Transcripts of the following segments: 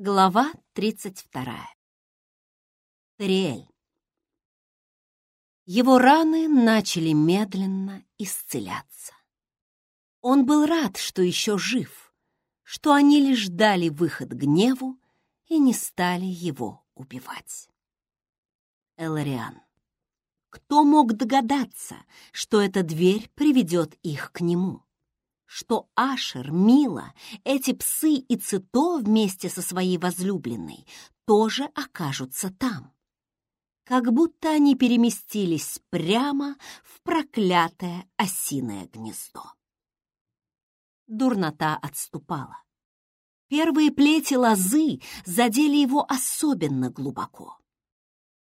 Глава 32. Тариэль. Его раны начали медленно исцеляться. Он был рад, что еще жив, что они лишь дали выход гневу и не стали его убивать. Элариан. Кто мог догадаться, что эта дверь приведет их к нему? Что Ашер, Мила, эти псы и Цито вместе со своей возлюбленной тоже окажутся там. Как будто они переместились прямо в проклятое осиное гнездо. Дурнота отступала. Первые плети лозы задели его особенно глубоко.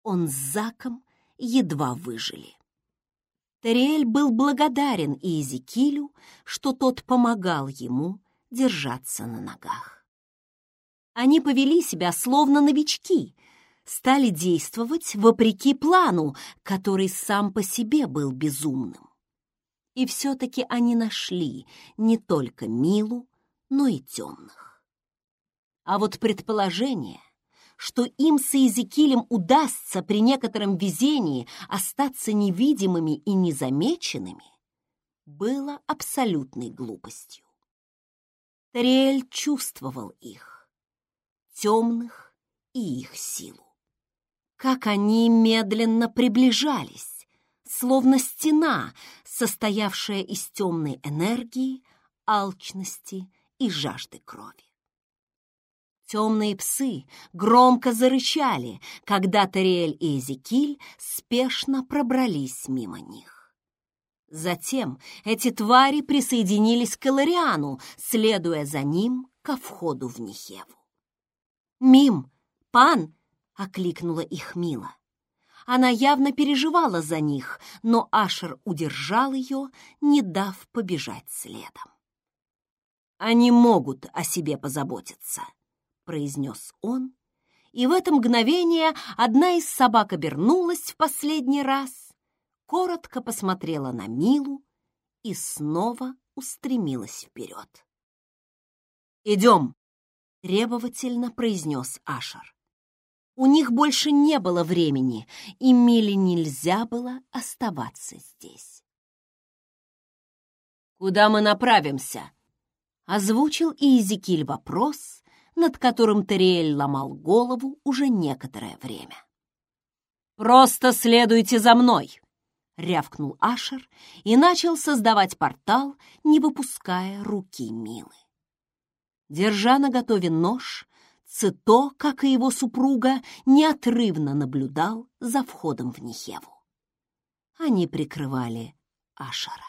Он с Заком едва выжили. Тариэль был благодарен Иезекилю, что тот помогал ему держаться на ногах. Они повели себя словно новички, стали действовать вопреки плану, который сам по себе был безумным. И все-таки они нашли не только Милу, но и темных. А вот предположение, что им с Иезекиилем удастся при некотором везении остаться невидимыми и незамеченными, было абсолютной глупостью. Тариэль чувствовал их, темных и их силу. Как они медленно приближались, словно стена, состоявшая из темной энергии, алчности и жажды крови. Темные псы громко зарычали, когда Тариэль и Эзекиль спешно пробрались мимо них. Затем эти твари присоединились к Элариану, следуя за ним ко входу в Нихеву. «Мим! Пан!» — окликнула их Мила. Она явно переживала за них, но Ашер удержал ее, не дав побежать следом. «Они могут о себе позаботиться», — произнес он, и в это мгновение одна из собак обернулась в последний раз, коротко посмотрела на Милу и снова устремилась вперед. «Идем!» — требовательно произнес Ашер. У них больше не было времени, и Миле нельзя было оставаться здесь. «Куда мы направимся?» — озвучил Иезекиль вопрос, над которым Териэль ломал голову уже некоторое время. «Просто следуйте за мной!» — рявкнул Ашер и начал создавать портал, не выпуская руки Милы. Держа наготове нож, Цито, как и его супруга, неотрывно наблюдал за входом в Нихеву. Они прикрывали Ашера.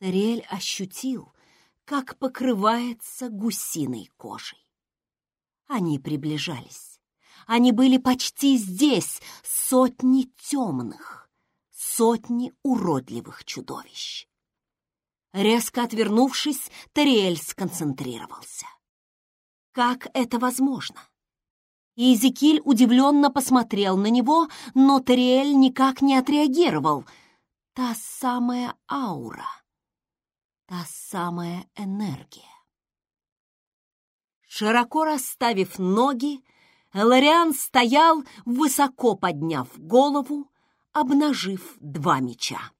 Терель ощутил, как покрывается гусиной кожей. Они приближались. Они были почти здесь, сотни темных, сотни уродливых чудовищ. Резко отвернувшись, Тариэль сконцентрировался. Как это возможно? Изекиль удивленно посмотрел на него, но Тариэль никак не отреагировал. Та самая аура — та самая энергия. Широко расставив ноги, Элариан стоял, высоко подняв голову, обнажив два меча.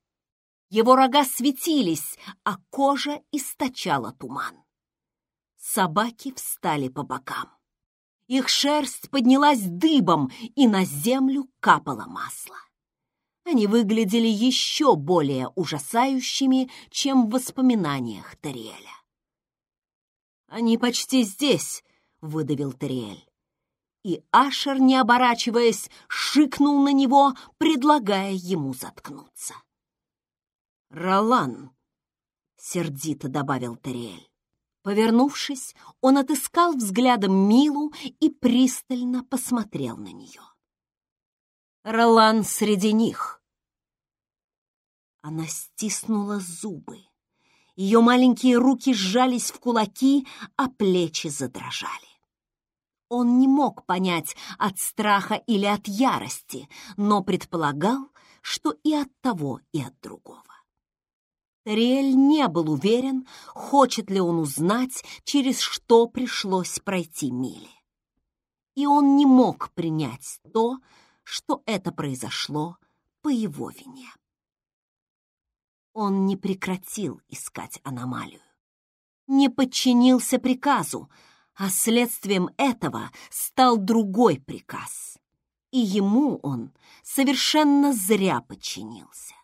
Его рога светились, а кожа источала туман. Собаки встали по бокам. Их шерсть поднялась дыбом, и на землю капало масло они выглядели еще более ужасающими, чем в воспоминаниях Тариэля. «Они почти здесь», — выдавил Тариэль. И Ашер, не оборачиваясь, шикнул на него, предлагая ему заткнуться. «Ролан», — сердито добавил Тариэль. Повернувшись, он отыскал взглядом Милу и пристально посмотрел на нее. Ролан среди них. Она стиснула зубы. Ее маленькие руки сжались в кулаки, а плечи задрожали. Он не мог понять, от страха или от ярости, но предполагал, что и от того, и от другого. Тариэль не был уверен, хочет ли он узнать, через что пришлось пройти Миле. И он не мог принять то, что это произошло по его вине. Он не прекратил искать аномалию, не подчинился приказу, а следствием этого стал другой приказ, и ему он совершенно зря подчинился.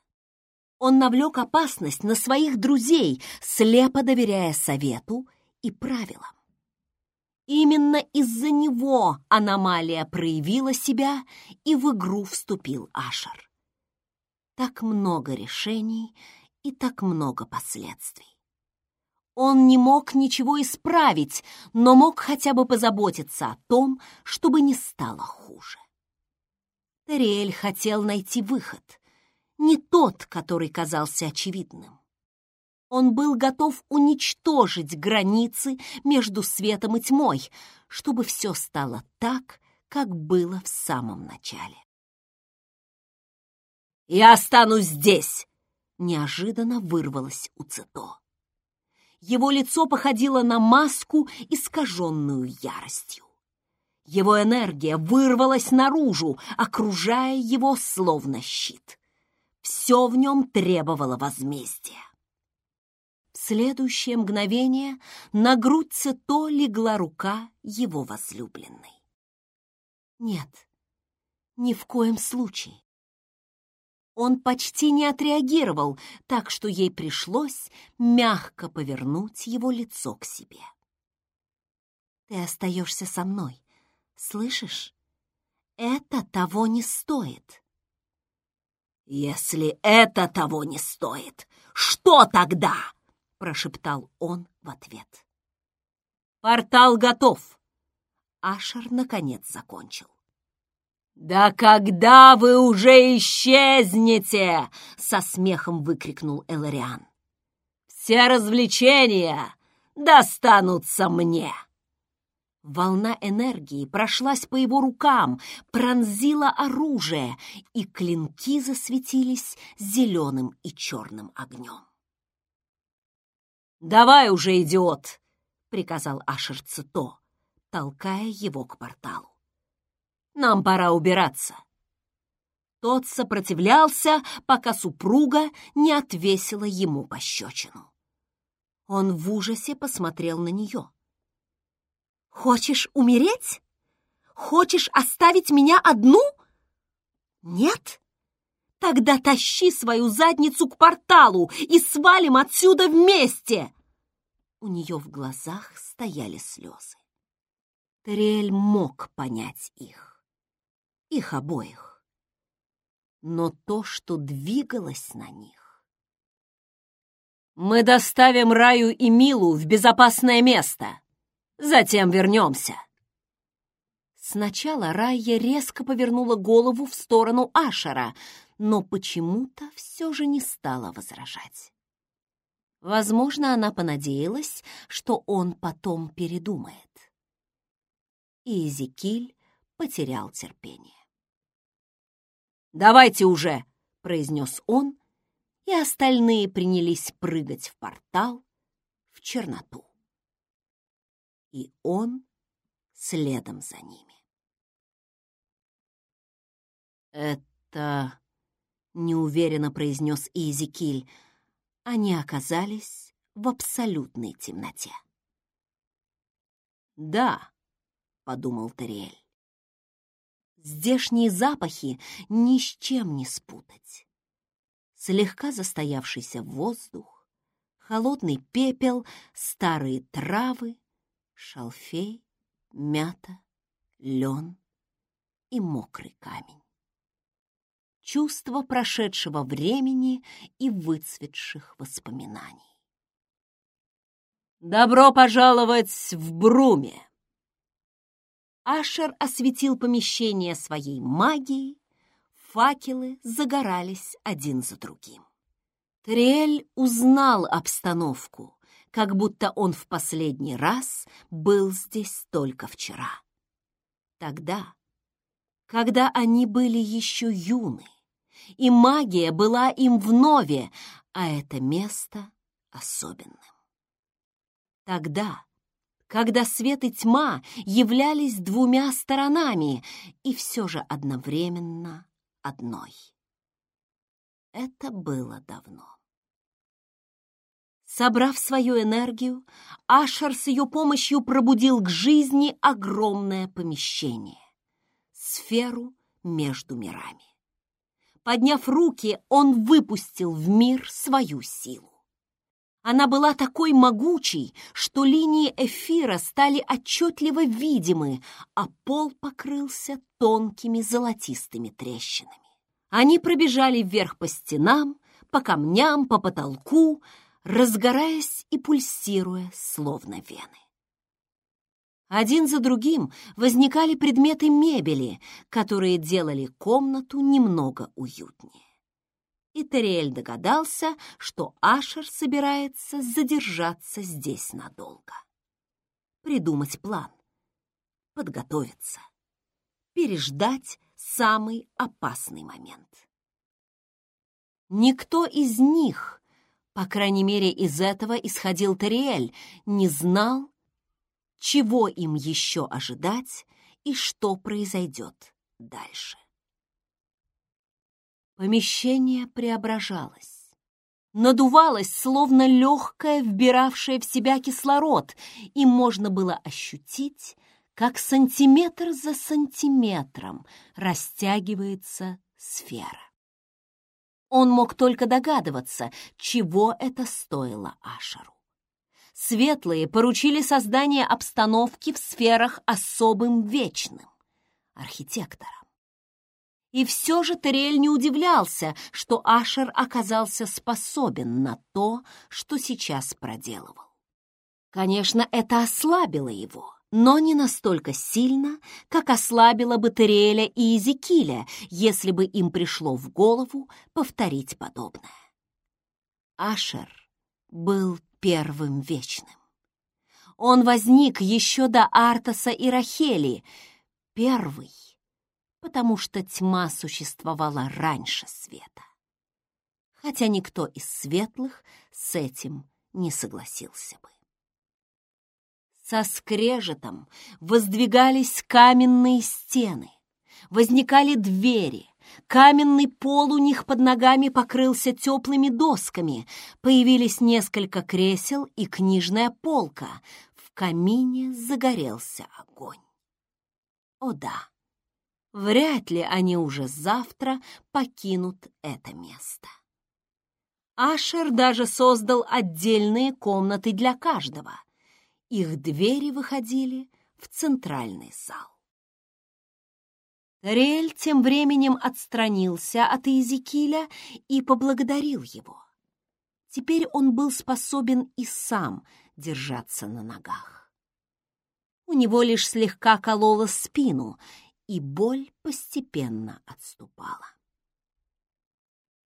Он навлек опасность на своих друзей, слепо доверяя совету и правилам. Именно из-за него аномалия проявила себя, и в игру вступил Ашер. Так много решений и так много последствий. Он не мог ничего исправить, но мог хотя бы позаботиться о том, чтобы не стало хуже. Териэль хотел найти выход, не тот, который казался очевидным. Он был готов уничтожить границы между светом и тьмой, чтобы все стало так, как было в самом начале. «Я останусь здесь!» — неожиданно вырвалось у Цито. Его лицо походило на маску, искаженную яростью. Его энергия вырвалась наружу, окружая его словно щит. Все в нем требовало возмездия следующее мгновение на грудь Цито легла рука его возлюбленной. Нет, ни в коем случае. Он почти не отреагировал, так что ей пришлось мягко повернуть его лицо к себе. «Ты остаешься со мной, слышишь? Это того не стоит». «Если это того не стоит, что тогда?» — прошептал он в ответ. «Портал готов!» Ашер, наконец, закончил. «Да когда вы уже исчезнете?» — со смехом выкрикнул Элариан. «Все развлечения достанутся мне!» Волна энергии прошлась по его рукам, пронзила оружие, и клинки засветились зеленым и черным огнем. «Давай уже, идиот!» — приказал Ашер Цито, толкая его к порталу. «Нам пора убираться». Тот сопротивлялся, пока супруга не отвесила ему пощечину. Он в ужасе посмотрел на нее. «Хочешь умереть? Хочешь оставить меня одну? Нет? Тогда тащи свою задницу к порталу и свалим отсюда вместе!» У нее в глазах стояли слезы. Терриэль мог понять их, их обоих. Но то, что двигалось на них... «Мы доставим Раю и Милу в безопасное место, затем вернемся!» Сначала Райя резко повернула голову в сторону Ашера, но почему-то все же не стала возражать. Возможно, она понадеялась, что он потом передумает. И Эзекиль потерял терпение. «Давайте уже!» — произнес он, и остальные принялись прыгать в портал в черноту. И он следом за ними. «Это неуверенно произнес Изикиль. Они оказались в абсолютной темноте. «Да», — подумал Тариэль, — «здешние запахи ни с чем не спутать. Слегка застоявшийся воздух, холодный пепел, старые травы, шалфей, мята, лен и мокрый камень чувство прошедшего времени и выцветших воспоминаний. «Добро пожаловать в Бруме!» Ашер осветил помещение своей магией, факелы загорались один за другим. Триэль узнал обстановку, как будто он в последний раз был здесь только вчера. Тогда, когда они были еще юны, и магия была им вновь, а это место особенным. Тогда, когда свет и тьма являлись двумя сторонами и все же одновременно одной. Это было давно. Собрав свою энергию, Ашер с ее помощью пробудил к жизни огромное помещение — сферу между мирами. Подняв руки, он выпустил в мир свою силу. Она была такой могучей, что линии эфира стали отчетливо видимы, а пол покрылся тонкими золотистыми трещинами. Они пробежали вверх по стенам, по камням, по потолку, разгораясь и пульсируя, словно вены. Один за другим возникали предметы мебели, которые делали комнату немного уютнее и Терриэль догадался, что Ашер собирается задержаться здесь надолго. Придумать план, подготовиться, переждать самый опасный момент. Никто из них, по крайней мере из этого исходил Терриэль, не знал, чего им еще ожидать и что произойдет дальше. Помещение преображалось. Надувалось, словно легкое, вбиравшее в себя кислород, и можно было ощутить, как сантиметр за сантиметром растягивается сфера. Он мог только догадываться, чего это стоило Ашеру. Светлые поручили создание обстановки в сферах особым вечным — архитекторам. И все же Терриэль не удивлялся, что Ашер оказался способен на то, что сейчас проделывал. Конечно, это ослабило его, но не настолько сильно, как ослабило бы Терриэля и Изекиля, если бы им пришло в голову повторить подобное. Ашер был первым вечным. Он возник еще до Артаса и Рахели, первый потому что тьма существовала раньше света. Хотя никто из светлых с этим не согласился бы. Со скрежетом воздвигались каменные стены, возникали двери, каменный пол у них под ногами покрылся теплыми досками, появились несколько кресел и книжная полка, в камине загорелся огонь. О да, вряд ли они уже завтра покинут это место. Ашер даже создал отдельные комнаты для каждого. Их двери выходили в центральный зал. Тариэль тем временем отстранился от Иезекииля и поблагодарил его. Теперь он был способен и сам держаться на ногах. У него лишь слегка кололо спину, и боль постепенно отступала.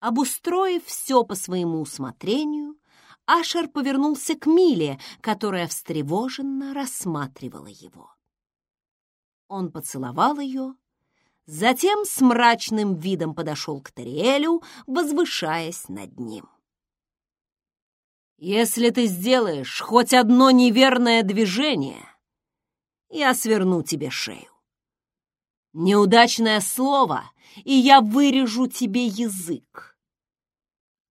Обустроив все по своему усмотрению, Ашер повернулся к Миле, которая встревоженно рассматривала его. Он поцеловал ее, затем с мрачным видом подошел к Тариэлю, возвышаясь над ним. «Если ты сделаешь хоть одно неверное движение, я сверну тебе шею. Неудачное слово, и я вырежу тебе язык.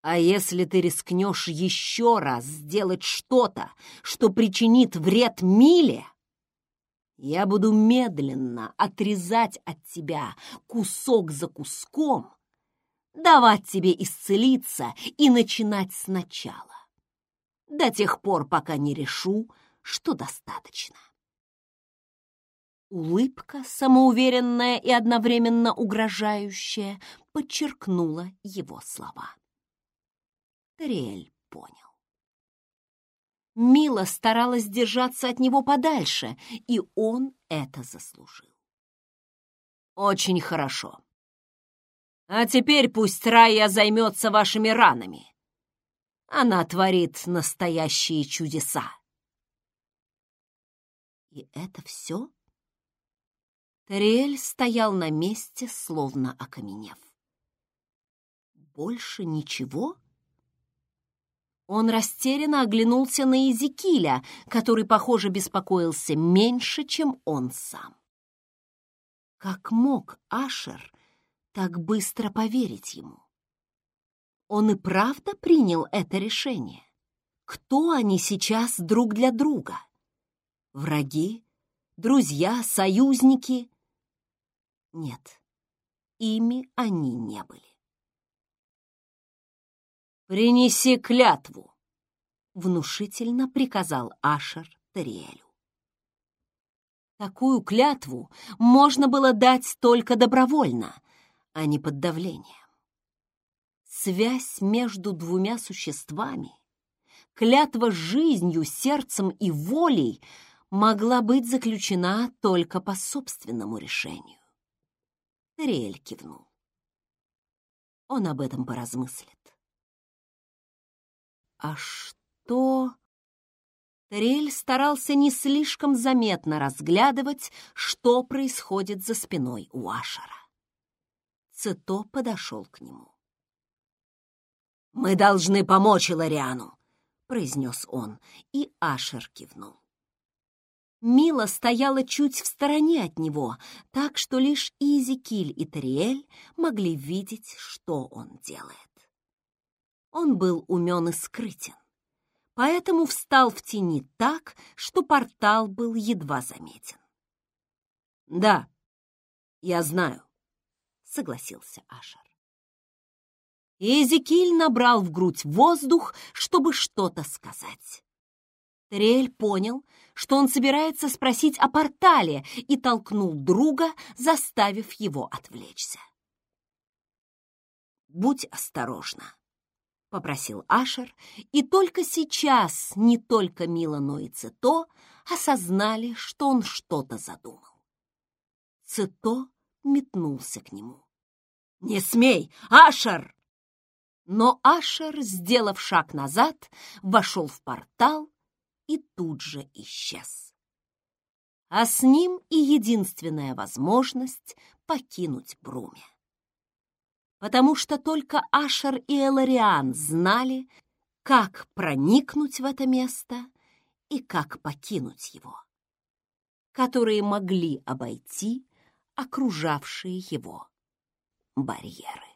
А если ты рискнешь еще раз сделать что-то, что причинит вред Миле, я буду медленно отрезать от тебя кусок за куском, давать тебе исцелиться и начинать сначала, до тех пор, пока не решу, что достаточно. Улыбка, самоуверенная и одновременно угрожающая, подчеркнула его слова. Тариэль понял. Мила старалась держаться от него подальше, и он это заслужил. «Очень хорошо. А теперь пусть Рая займется вашими ранами. Она творит настоящие чудеса». «И это все?» Риэль стоял на месте, словно окаменев. Больше ничего? Он растерянно оглянулся на Изекиля, который, похоже, беспокоился меньше, чем он сам. Как мог Ашер так быстро поверить ему? Он и правда принял это решение? Кто они сейчас друг для друга? Враги? Друзья? Союзники? Нет, ими они не были. «Принеси клятву!» — внушительно приказал Ашер Тариэлю. Такую клятву можно было дать только добровольно, а не под давлением. Связь между двумя существами, клятва жизнью, сердцем и волей могла быть заключена только по собственному решению. Тариэль кивнул. Он об этом поразмыслит. А что... Терель старался не слишком заметно разглядывать, что происходит за спиной у Ашера. Цито подошел к нему. «Мы должны помочь Илариану», — произнес он, и Ашер кивнул. Мила стояла чуть в стороне от него, так что лишь Изикиль и Тариэль могли видеть, что он делает. Он был умен и скрытен, поэтому встал в тени так, что портал был едва заметен. «Да, я знаю», — согласился Ашер. Эзекиль набрал в грудь воздух, чтобы что-то сказать. Трель понял, что он собирается спросить о портале, и толкнул друга, заставив его отвлечься. «Будь осторожна», — попросил Ашер, и только сейчас не только Мила, но и Цито осознали, что он что-то задумал. Цито метнулся к нему. «Не смей, Ашер!» Но Ашер, сделав шаг назад, вошел в портал и тут же исчез. А с ним и единственная возможность покинуть Бруме потому что только Ашер и Элариан знали, как проникнуть в это место и как покинуть его, которые могли обойти окружавшие его барьеры.